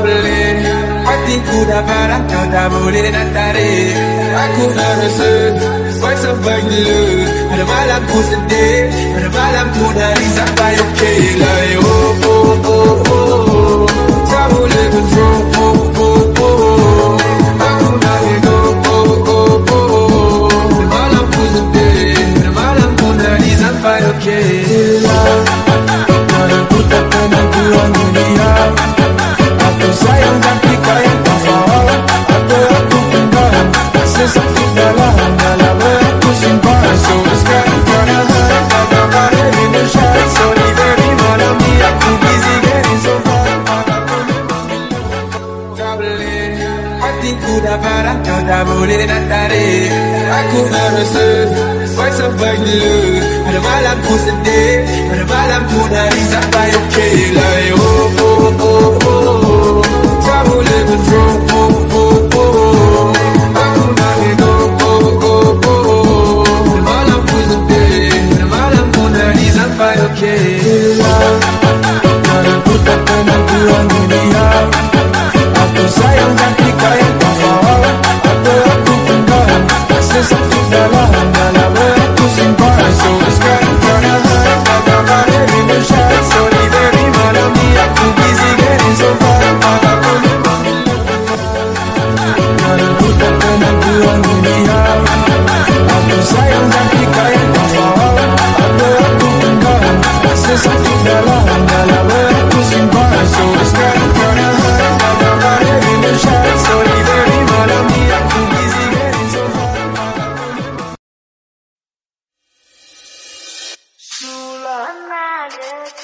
Boleh Hatiku dah parah kau tak boleh nak tarik Aku dah rasa Why sampai gila Pada malam ku sedih Pada malam ku nangis sampai okey lah Oh oh oh oh Tak boleh control oh oh oh Aku nak ego oh oh oh Pada malam ku sedih Pada malam ku nangis sampai okey Kalau Parah kau tak boleh nak tarik. Aku dah rasa sampai gila Pada malam ku sedih. Pada malam ku nangis sampai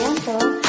yang